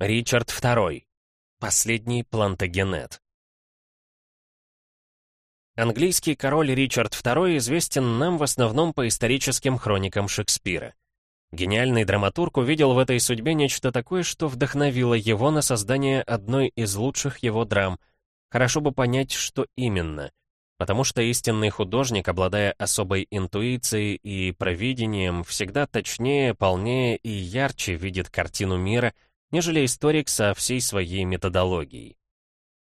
Ричард II. Последний плантагенет. Английский король Ричард II известен нам в основном по историческим хроникам Шекспира. Гениальный драматург увидел в этой судьбе нечто такое, что вдохновило его на создание одной из лучших его драм. Хорошо бы понять, что именно. Потому что истинный художник, обладая особой интуицией и провидением, всегда точнее, полнее и ярче видит картину мира — нежели историк со всей своей методологией.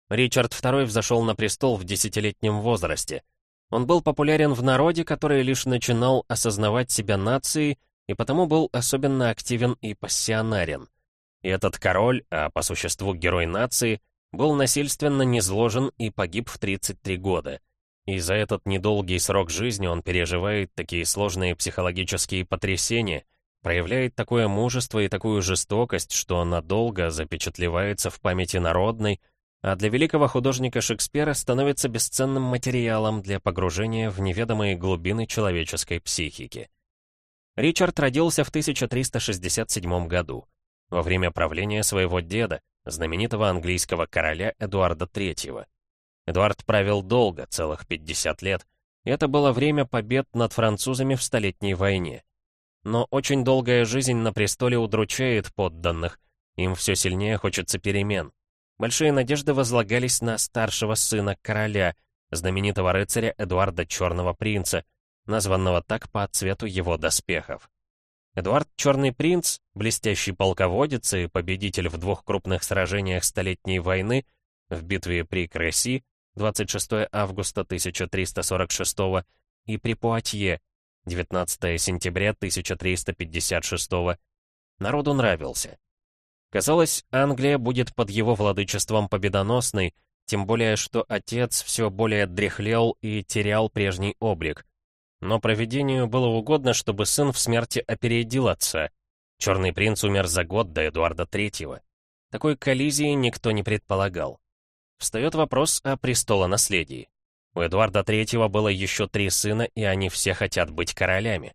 Ричард II взошел на престол в десятилетнем возрасте. Он был популярен в народе, который лишь начинал осознавать себя нацией, и потому был особенно активен и пассионарен. И этот король, а по существу герой нации, был насильственно низложен и погиб в 33 года. И за этот недолгий срок жизни он переживает такие сложные психологические потрясения, проявляет такое мужество и такую жестокость, что надолго запечатлевается в памяти народной, а для великого художника Шекспира становится бесценным материалом для погружения в неведомые глубины человеческой психики. Ричард родился в 1367 году, во время правления своего деда, знаменитого английского короля Эдуарда III. Эдуард правил долго, целых 50 лет, и это было время побед над французами в Столетней войне. Но очень долгая жизнь на престоле удручает подданных. Им все сильнее хочется перемен. Большие надежды возлагались на старшего сына короля, знаменитого рыцаря Эдуарда Черного Принца, названного так по цвету его доспехов. Эдуард Черный Принц, блестящий полководец и победитель в двух крупных сражениях Столетней войны, в битве при Креси, 26 августа 1346 и при Пуатье, 19 сентября 1356 Народу нравился. Казалось, Англия будет под его владычеством победоносной, тем более, что отец все более дряхлел и терял прежний облик. Но проведению было угодно, чтобы сын в смерти опередил отца. Черный принц умер за год до Эдуарда III. Такой коллизии никто не предполагал. Встает вопрос о престолонаследии. У Эдуарда III было еще три сына, и они все хотят быть королями.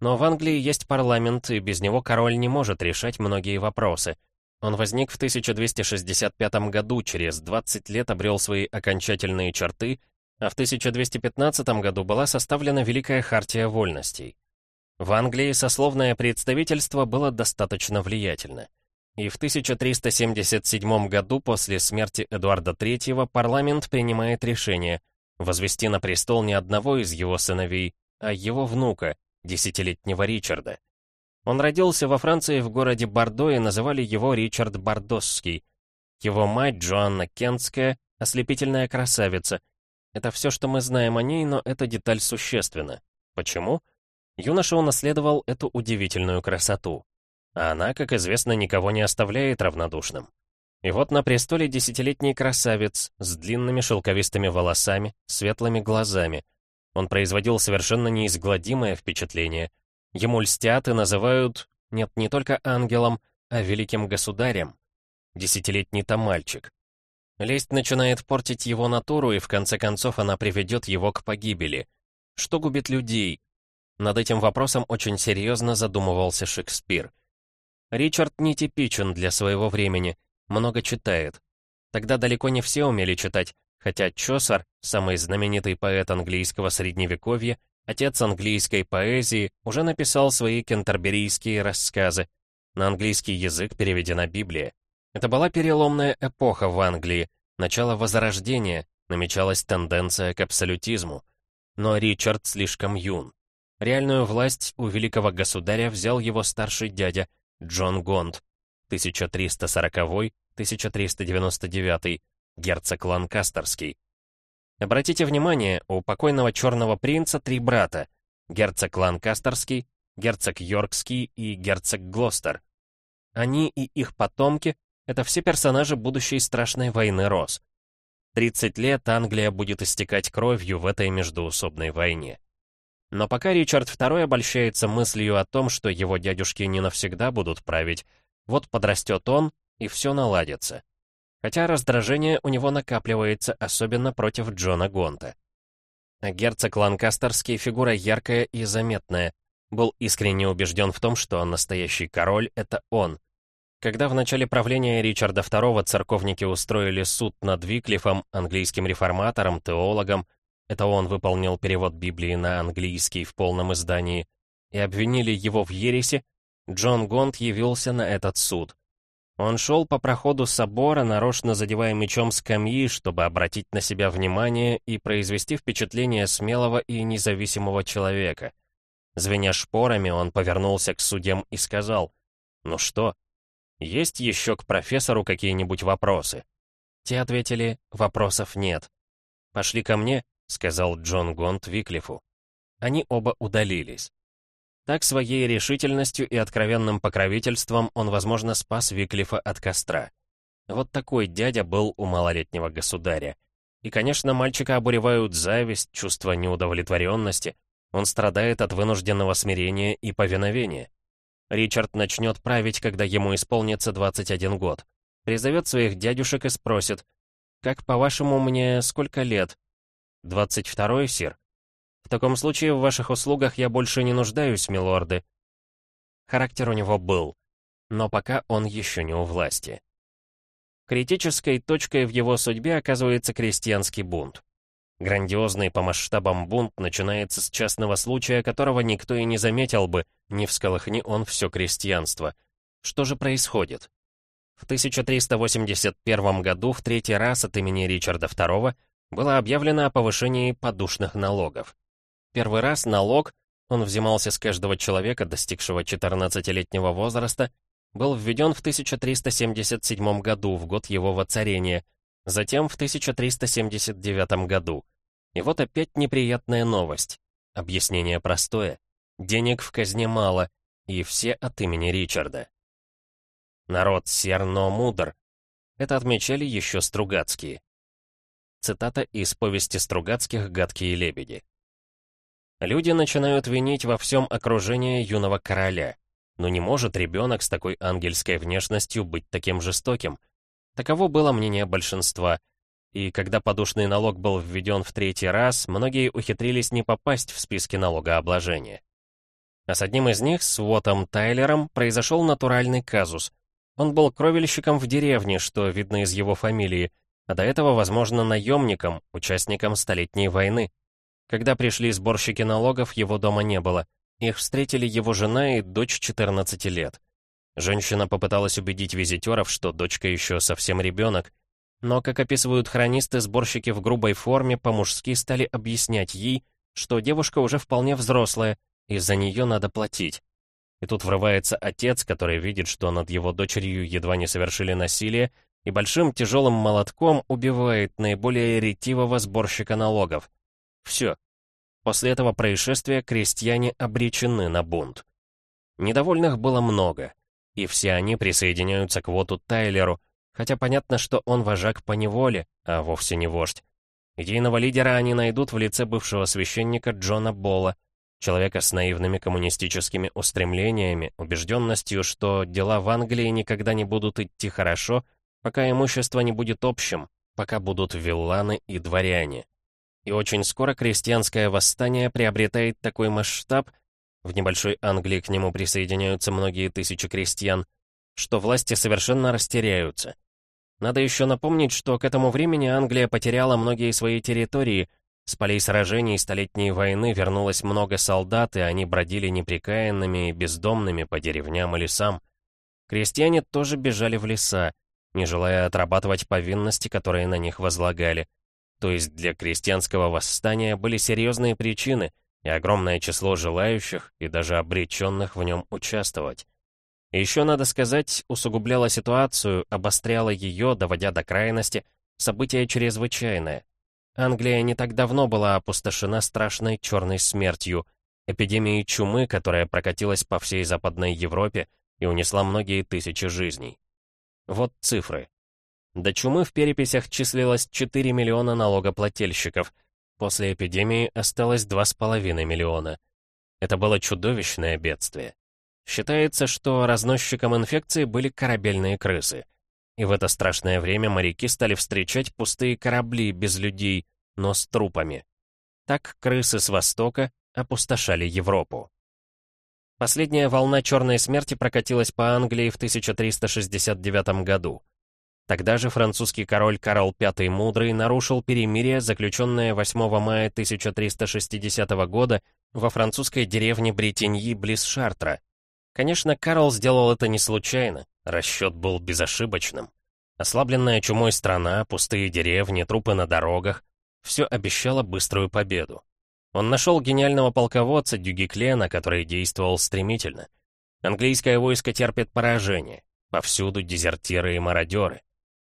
Но в Англии есть парламент, и без него король не может решать многие вопросы. Он возник в 1265 году, через 20 лет обрел свои окончательные черты, а в 1215 году была составлена Великая Хартия Вольностей. В Англии сословное представительство было достаточно влиятельно. И в 1377 году после смерти Эдуарда III парламент принимает решение – возвести на престол не одного из его сыновей, а его внука, десятилетнего Ричарда. Он родился во Франции в городе Бордо и называли его Ричард Бордосский. Его мать, Джоанна Кентская, ослепительная красавица. Это все, что мы знаем о ней, но эта деталь существенна. Почему? Юноша унаследовал эту удивительную красоту. А она, как известно, никого не оставляет равнодушным. И вот на престоле десятилетний красавец с длинными шелковистыми волосами, светлыми глазами. Он производил совершенно неизгладимое впечатление. Ему льстят и называют, нет, не только ангелом, а великим государем. Десятилетний-то мальчик. Лесть начинает портить его натуру, и в конце концов она приведет его к погибели. Что губит людей? Над этим вопросом очень серьезно задумывался Шекспир. Ричард нетипичен для своего времени — много читает. Тогда далеко не все умели читать, хотя Чосар, самый знаменитый поэт английского средневековья, отец английской поэзии, уже написал свои кентерберийские рассказы. На английский язык переведена Библия. Это была переломная эпоха в Англии, начало Возрождения, намечалась тенденция к абсолютизму. Но Ричард слишком юн. Реальную власть у великого государя взял его старший дядя Джон Гонд, 1340-1399, герцог Ланкастерский. Обратите внимание, у покойного черного принца три брата, герцог Ланкастерский, герцог Йоркский и герцог Глостер. Они и их потомки — это все персонажи будущей страшной войны Рос. 30 лет Англия будет истекать кровью в этой междуусобной войне. Но пока Ричард II обольщается мыслью о том, что его дядюшки не навсегда будут править, вот подрастет он, и все наладится. Хотя раздражение у него накапливается, особенно против Джона Гонта. А герцог Ланкастерский фигура яркая и заметная. Был искренне убежден в том, что настоящий король — это он. Когда в начале правления Ричарда II церковники устроили суд над Виклифом, английским реформатором, теологом, это он выполнил перевод Библии на английский в полном издании, и обвинили его в ереси, Джон Гонт явился на этот суд. Он шел по проходу собора, нарочно задевая мечом скамьи, чтобы обратить на себя внимание и произвести впечатление смелого и независимого человека. Звеня шпорами, он повернулся к судьям и сказал, «Ну что, есть еще к профессору какие-нибудь вопросы?» Те ответили, «Вопросов нет». «Пошли ко мне», — сказал Джон Гонт Виклифу. Они оба удалились. Так своей решительностью и откровенным покровительством он, возможно, спас Виклифа от костра. Вот такой дядя был у малолетнего государя. И, конечно, мальчика обуревают зависть, чувство неудовлетворенности. Он страдает от вынужденного смирения и повиновения. Ричард начнет править, когда ему исполнится 21 год. Призовет своих дядюшек и спросит, «Как, по-вашему, мне сколько лет?» «22, сир?» В таком случае в ваших услугах я больше не нуждаюсь, милорды. Характер у него был, но пока он еще не у власти. Критической точкой в его судьбе оказывается крестьянский бунт. Грандиозный по масштабам бунт начинается с частного случая, которого никто и не заметил бы, не всколыхни он все крестьянство. Что же происходит? В 1381 году в третий раз от имени Ричарда II было объявлено о повышении подушных налогов. Первый раз налог, он взимался с каждого человека, достигшего 14-летнего возраста, был введен в 1377 году, в год его воцарения, затем в 1379 году. И вот опять неприятная новость. Объяснение простое. Денег в казне мало, и все от имени Ричарда. Народ сер, но мудр. Это отмечали еще Стругацкие. Цитата из повести Стругацких «Гадкие лебеди». Люди начинают винить во всем окружение юного короля. Но не может ребенок с такой ангельской внешностью быть таким жестоким. Таково было мнение большинства. И когда подушный налог был введен в третий раз, многие ухитрились не попасть в списки налогообложения. А с одним из них, с Уотом Тайлером, произошел натуральный казус. Он был кровельщиком в деревне, что видно из его фамилии, а до этого, возможно, наемником, участником Столетней войны. Когда пришли сборщики налогов, его дома не было. Их встретили его жена и дочь 14 лет. Женщина попыталась убедить визитеров, что дочка еще совсем ребенок, но, как описывают хронисты, сборщики в грубой форме по-мужски стали объяснять ей, что девушка уже вполне взрослая, и за нее надо платить. И тут врывается отец, который видит, что над его дочерью едва не совершили насилие, и большим тяжелым молотком убивает наиболее ретивого сборщика налогов. Все. После этого происшествия крестьяне обречены на бунт. Недовольных было много, и все они присоединяются к Воту Тайлеру, хотя понятно, что он вожак по неволе, а вовсе не вождь. Идейного лидера они найдут в лице бывшего священника Джона Болла, человека с наивными коммунистическими устремлениями, убежденностью, что дела в Англии никогда не будут идти хорошо, пока имущество не будет общим, пока будут вилланы и дворяне. И очень скоро крестьянское восстание приобретает такой масштаб, в небольшой Англии к нему присоединяются многие тысячи крестьян, что власти совершенно растеряются. Надо еще напомнить, что к этому времени Англия потеряла многие свои территории, с полей сражений Столетней войны вернулось много солдат, и они бродили неприкаянными и бездомными по деревням и лесам. Крестьяне тоже бежали в леса, не желая отрабатывать повинности, которые на них возлагали. То есть для крестьянского восстания были серьезные причины и огромное число желающих и даже обреченных в нем участвовать. еще, надо сказать, усугубляло ситуацию, обостряло ее, доводя до крайности, событие чрезвычайное. Англия не так давно была опустошена страшной черной смертью, эпидемией чумы, которая прокатилась по всей Западной Европе и унесла многие тысячи жизней. Вот цифры. До чумы в переписях числилось 4 миллиона налогоплательщиков. После эпидемии осталось 2,5 миллиона. Это было чудовищное бедствие. Считается, что разносчиком инфекции были корабельные крысы. И в это страшное время моряки стали встречать пустые корабли без людей, но с трупами. Так крысы с востока опустошали Европу. Последняя волна черной смерти прокатилась по Англии в 1369 году. Тогда же французский король Карл V Мудрый нарушил перемирие, заключенное 8 мая 1360 года во французской деревне Бретеньи близ Шартра. Конечно, Карл сделал это не случайно, расчет был безошибочным. Ослабленная чумой страна, пустые деревни, трупы на дорогах — все обещало быструю победу. Он нашел гениального полководца Дюгеклена, который действовал стремительно. Английское войско терпит поражение. Повсюду дезертиры и мародеры.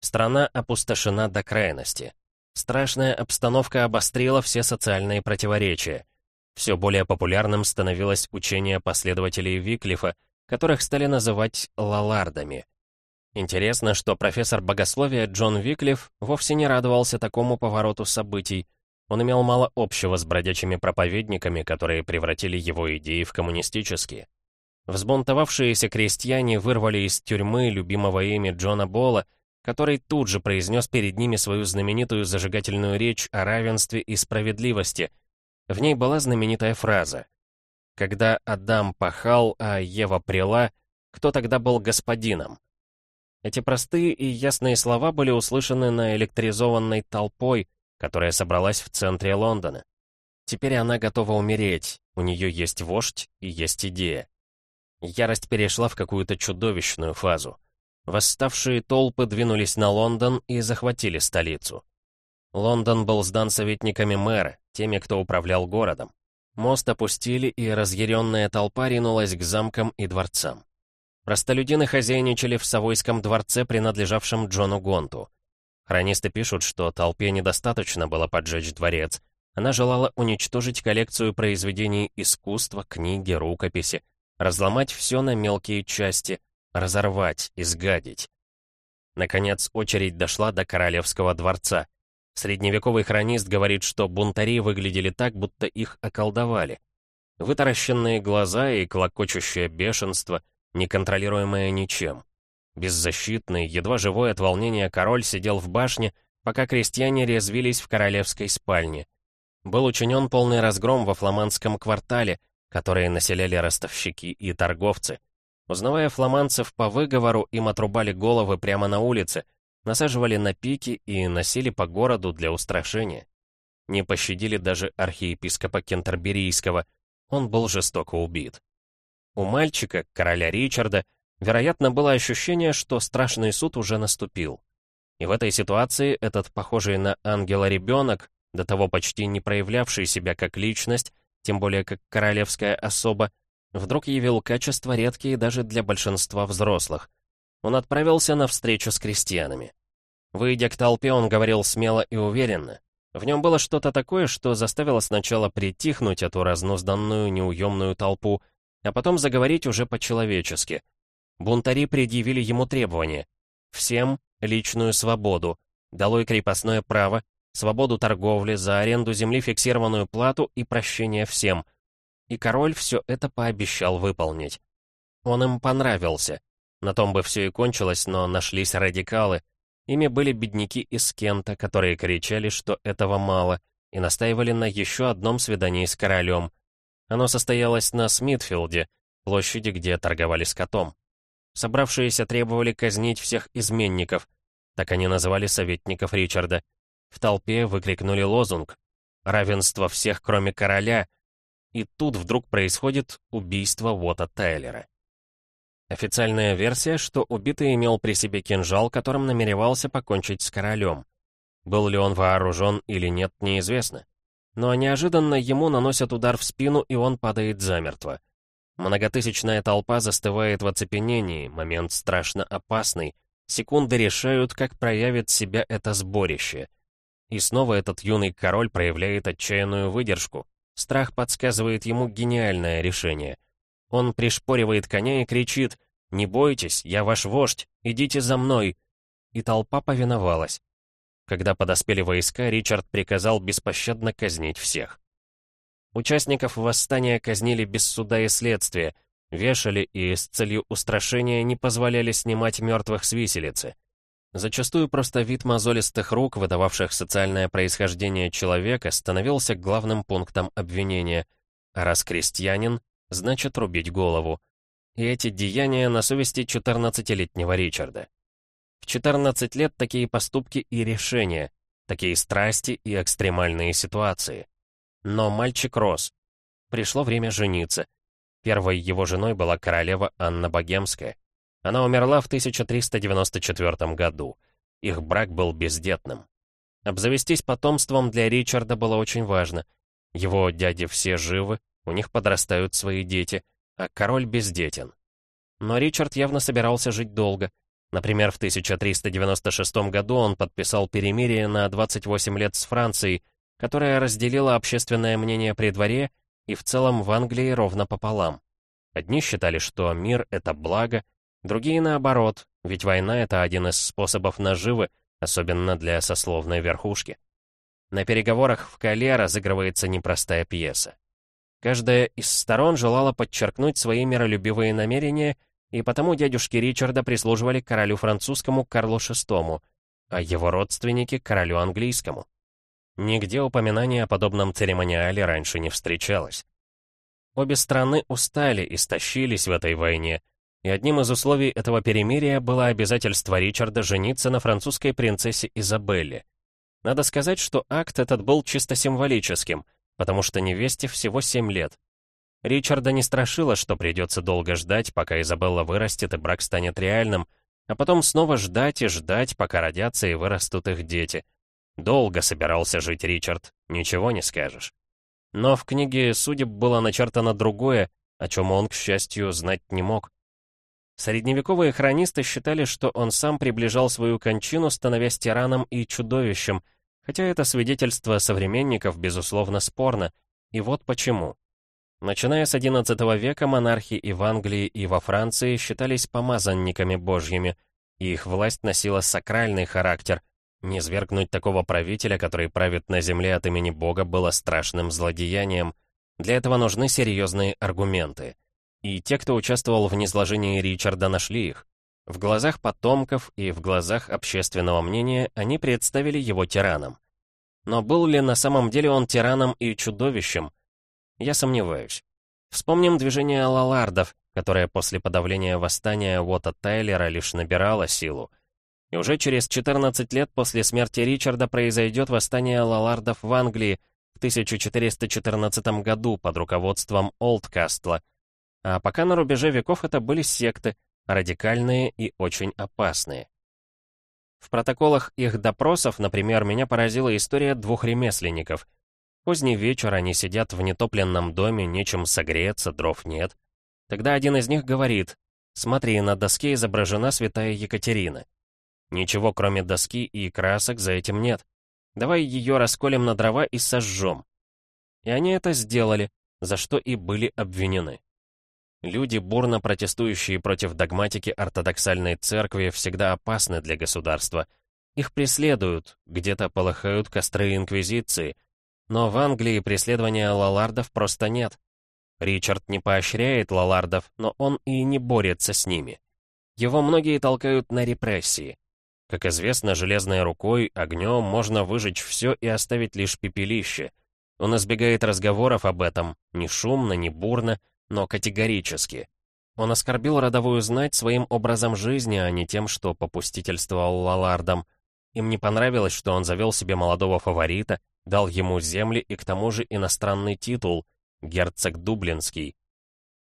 Страна опустошена до крайности. Страшная обстановка обострила все социальные противоречия. Все более популярным становилось учение последователей Виклифа, которых стали называть лалардами. Интересно, что профессор богословия Джон Виклиф вовсе не радовался такому повороту событий. Он имел мало общего с бродячими проповедниками, которые превратили его идеи в коммунистические. Взбунтовавшиеся крестьяне вырвали из тюрьмы любимого ими Джона Болла, который тут же произнес перед ними свою знаменитую зажигательную речь о равенстве и справедливости. В ней была знаменитая фраза «Когда Адам пахал, а Ева прила, кто тогда был господином?» Эти простые и ясные слова были услышаны на электризованной толпой, которая собралась в центре Лондона. Теперь она готова умереть, у нее есть вождь и есть идея. Ярость перешла в какую-то чудовищную фазу. Восставшие толпы двинулись на Лондон и захватили столицу. Лондон был сдан советниками мэра, теми, кто управлял городом. Мост опустили, и разъяренная толпа ринулась к замкам и дворцам. Простолюдины хозяйничали в Савойском дворце, принадлежавшем Джону Гонту. Хронисты пишут, что толпе недостаточно было поджечь дворец. Она желала уничтожить коллекцию произведений искусства, книги, рукописи, разломать все на мелкие части, разорвать, изгадить. Наконец, очередь дошла до королевского дворца. Средневековый хронист говорит, что бунтари выглядели так, будто их околдовали. Вытаращенные глаза и клокочущее бешенство — неконтролируемая ничем. Беззащитный, едва живой от волнения король сидел в башне, пока крестьяне резвились в королевской спальне. Был учинен полный разгром во фламандском квартале, которые населяли ростовщики и торговцы. Узнавая фламандцев по выговору, им отрубали головы прямо на улице, насаживали на пики и носили по городу для устрашения. Не пощадили даже архиепископа Кентерберийского, он был жестоко убит. У мальчика, короля Ричарда, вероятно, было ощущение, что страшный суд уже наступил. И в этой ситуации этот похожий на ангела ребенок, до того почти не проявлявший себя как личность, тем более как королевская особа, вдруг явил качества редкие даже для большинства взрослых. Он отправился на встречу с крестьянами. Выйдя к толпе, он говорил смело и уверенно. В нем было что-то такое, что заставило сначала притихнуть эту разнузданную, неуемную толпу, а потом заговорить уже по-человечески. Бунтари предъявили ему требования. Всем личную свободу, долой крепостное право, свободу торговли, за аренду земли фиксированную плату и прощение всем. И король все это пообещал выполнить. Он им понравился. На том бы все и кончилось, но нашлись радикалы. Ими были бедняки из Кента, которые кричали, что этого мало, и настаивали на еще одном свидании с королем — оно состоялось на Смитфилде, площади, где торговали скотом. Собравшиеся требовали казнить всех изменников, так они называли советников Ричарда. В толпе выкрикнули лозунг «Равенство всех, кроме короля», и тут вдруг происходит убийство Вота Тайлера. Официальная версия, что убитый имел при себе кинжал, которым намеревался покончить с королем. Был ли он вооружен или нет, неизвестно но неожиданно ему наносят удар в спину, и он падает замертво. Многотысячная толпа застывает в оцепенении, момент страшно опасный. Секунды решают, как проявит себя это сборище. И снова этот юный король проявляет отчаянную выдержку. Страх подсказывает ему гениальное решение. Он пришпоривает коня и кричит «Не бойтесь, я ваш вождь, идите за мной!» И толпа повиновалась. Когда подоспели войска, Ричард приказал беспощадно казнить всех. Участников восстания казнили без суда и следствия, вешали и с целью устрашения не позволяли снимать мертвых с виселицы. Зачастую просто вид мозолистых рук, выдававших социальное происхождение человека, становился главным пунктом обвинения, а раз крестьянин, значит рубить голову. И эти деяния на совести 14-летнего Ричарда. В 14 лет такие поступки и решения, такие страсти и экстремальные ситуации. Но мальчик рос. Пришло время жениться. Первой его женой была королева Анна Богемская. Она умерла в 1394 году. Их брак был бездетным. Обзавестись потомством для Ричарда было очень важно. Его дяди все живы, у них подрастают свои дети, а король бездетен. Но Ричард явно собирался жить долго. Например, в 1396 году он подписал перемирие на 28 лет с Францией, которая разделила общественное мнение при дворе и в целом в Англии ровно пополам. Одни считали, что мир — это благо, другие наоборот, ведь война — это один из способов наживы, особенно для сословной верхушки. На переговорах в Кале разыгрывается непростая пьеса. Каждая из сторон желала подчеркнуть свои миролюбивые намерения, и потому дядюшки Ричарда прислуживали королю французскому Карлу VI, а его родственники — королю английскому. Нигде упоминания о подобном церемониале раньше не встречалось. Обе страны устали и стащились в этой войне, и одним из условий этого перемирия было обязательство Ричарда жениться на французской принцессе Изабелле. Надо сказать, что акт этот был чисто символическим, потому что невесте всего 7 лет. Ричарда не страшило, что придется долго ждать, пока Изабелла вырастет и брак станет реальным, а потом снова ждать и ждать, пока родятся и вырастут их дети. Долго собирался жить Ричард, ничего не скажешь. Но в книге судеб было начертано другое, о чем он, к счастью, знать не мог. Средневековые хронисты считали, что он сам приближал свою кончину, становясь тираном и чудовищем, хотя это свидетельство современников, безусловно, спорно, и вот почему. Начиная с XI века монархи и в Англии, и во Франции считались помазанниками божьими, и их власть носила сакральный характер, не свергнуть такого правителя, который правит на земле от имени Бога, было страшным злодеянием. Для этого нужны серьезные аргументы. И те, кто участвовал в низложении Ричарда, нашли их. В глазах потомков и в глазах общественного мнения они представили его тираном. Но был ли на самом деле он тираном и чудовищем? Я сомневаюсь. Вспомним движение лалардов, которое после подавления восстания Уотта Тайлера лишь набирало силу — и уже через 14 лет после смерти Ричарда произойдет восстание лалардов в Англии в 1414 году под руководством Олдкастла. А пока на рубеже веков это были секты, радикальные и очень опасные. В протоколах их допросов, например, меня поразила история двух ремесленников. Поздний вечер они сидят в нетопленном доме, нечем согреться, дров нет. Тогда один из них говорит, «Смотри, на доске изображена святая Екатерина». Ничего, кроме доски и красок, за этим нет. Давай ее расколем на дрова и сожжем. И они это сделали, за что и были обвинены. Люди, бурно протестующие против догматики ортодоксальной церкви, всегда опасны для государства. Их преследуют, где-то полыхают костры Инквизиции. Но в Англии преследования лалардов просто нет. Ричард не поощряет лалардов, но он и не борется с ними. Его многие толкают на репрессии. Как известно, железной рукой, огнем можно выжечь все и оставить лишь пепелище. Он избегает разговоров об этом, ни шумно, ни бурно, но категорически. Он оскорбил родовую знать своим образом жизни, а не тем, что попустительствовал Лалардам. Им не понравилось, что он завел себе молодого фаворита, дал ему земли и к тому же иностранный титул — герцог Дублинский.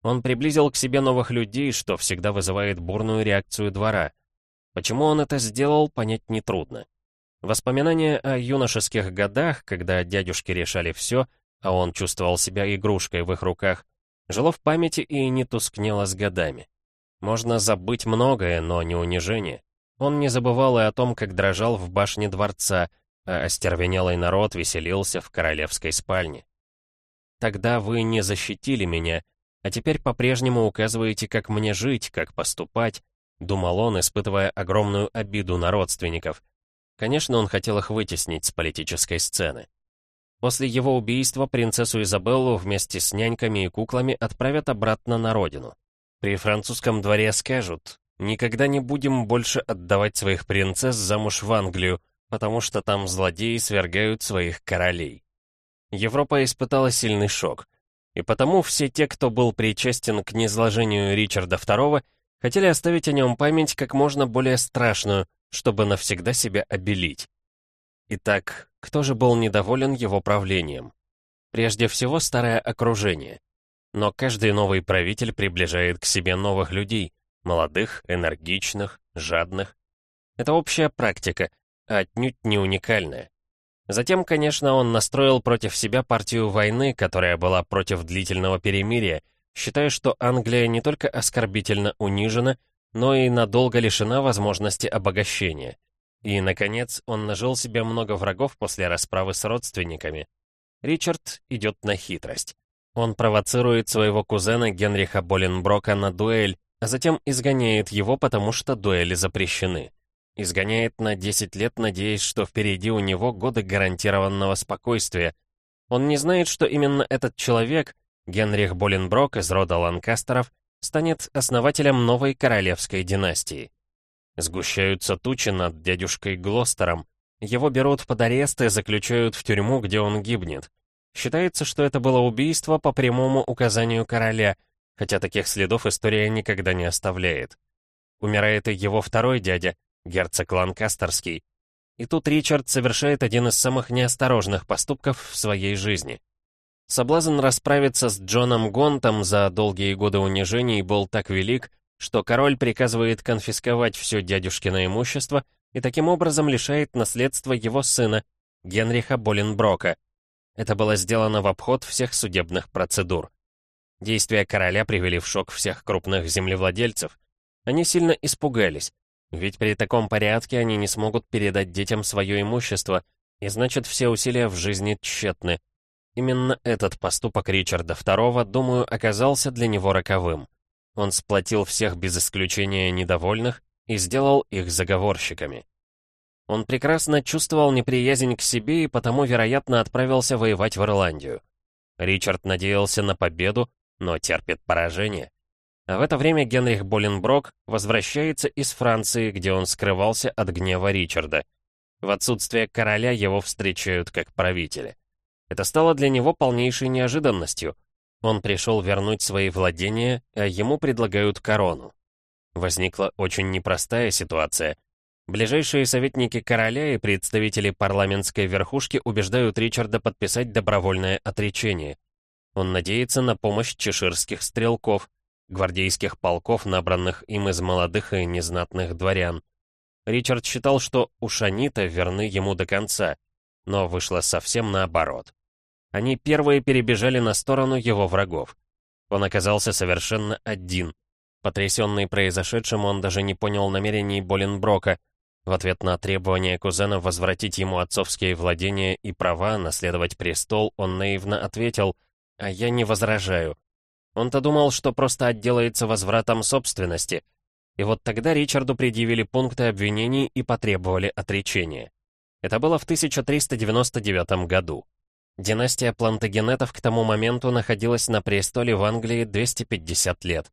Он приблизил к себе новых людей, что всегда вызывает бурную реакцию двора — Почему он это сделал, понять нетрудно. Воспоминания о юношеских годах, когда дядюшки решали все, а он чувствовал себя игрушкой в их руках, жило в памяти и не тускнело с годами. Можно забыть многое, но не унижение. Он не забывал и о том, как дрожал в башне дворца, а остервенелый народ веселился в королевской спальне. Тогда вы не защитили меня, а теперь по-прежнему указываете, как мне жить, как поступать, — думал он, испытывая огромную обиду на родственников. Конечно, он хотел их вытеснить с политической сцены. После его убийства принцессу Изабеллу вместе с няньками и куклами отправят обратно на родину. При французском дворе скажут, «Никогда не будем больше отдавать своих принцесс замуж в Англию, потому что там злодеи свергают своих королей». Европа испытала сильный шок. И потому все те, кто был причастен к низложению Ричарда II, хотели оставить о нем память как можно более страшную, чтобы навсегда себя обелить. Итак, кто же был недоволен его правлением? Прежде всего, старое окружение. Но каждый новый правитель приближает к себе новых людей, молодых, энергичных, жадных. Это общая практика, а отнюдь не уникальная. Затем, конечно, он настроил против себя партию войны, которая была против длительного перемирия, считая, что Англия не только оскорбительно унижена, но и надолго лишена возможности обогащения. И, наконец, он нажил себе много врагов после расправы с родственниками. Ричард идет на хитрость. Он провоцирует своего кузена Генриха Боленброка на дуэль, а затем изгоняет его, потому что дуэли запрещены. Изгоняет на 10 лет, надеясь, что впереди у него годы гарантированного спокойствия. Он не знает, что именно этот человек, Генрих Боленброк из рода Ланкастеров, станет основателем новой королевской династии. Сгущаются тучи над дядюшкой Глостером. Его берут под арест и заключают в тюрьму, где он гибнет. Считается, что это было убийство по прямому указанию короля, хотя таких следов история никогда не оставляет. Умирает и его второй дядя, герцог Ланкастерский. И тут Ричард совершает один из самых неосторожных поступков в своей жизни. Соблазн расправиться с Джоном Гонтом за долгие годы унижений был так велик, что король приказывает конфисковать все дядюшкино имущество и таким образом лишает наследства его сына, Генриха Боленброка. Это было сделано в обход всех судебных процедур. Действия короля привели в шок всех крупных землевладельцев. Они сильно испугались, ведь при таком порядке они не смогут передать детям свое имущество, и значит все усилия в жизни тщетны. Именно этот поступок Ричарда II, думаю, оказался для него роковым. Он сплотил всех без исключения недовольных и сделал их заговорщиками. Он прекрасно чувствовал неприязнь к себе и потому, вероятно, отправился воевать в Ирландию. Ричард надеялся на победу, но терпит поражение. А в это время Генрих Боленброк возвращается из Франции, где он скрывался от гнева Ричарда. В отсутствие короля его встречают как правителя. Это стало для него полнейшей неожиданностью. Он пришел вернуть свои владения, а ему предлагают корону. Возникла очень непростая ситуация. Ближайшие советники короля и представители парламентской верхушки убеждают Ричарда подписать добровольное отречение. Он надеется на помощь чеширских стрелков, гвардейских полков, набранных им из молодых и незнатных дворян. Ричард считал, что ушанита верны ему до конца, но вышло совсем наоборот. Они первые перебежали на сторону его врагов. Он оказался совершенно один. Потрясенный произошедшим, он даже не понял намерений Боленброка. В ответ на требование кузена возвратить ему отцовские владения и права наследовать престол, он наивно ответил «А я не возражаю». Он-то думал, что просто отделается возвратом собственности. И вот тогда Ричарду предъявили пункты обвинений и потребовали отречения. Это было в 1399 году. Династия Плантагенетов к тому моменту находилась на престоле в Англии 250 лет.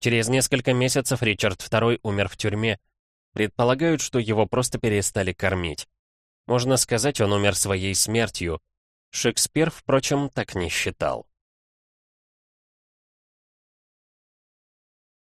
Через несколько месяцев Ричард II умер в тюрьме. Предполагают, что его просто перестали кормить. Можно сказать, он умер своей смертью. Шекспир, впрочем, так не считал.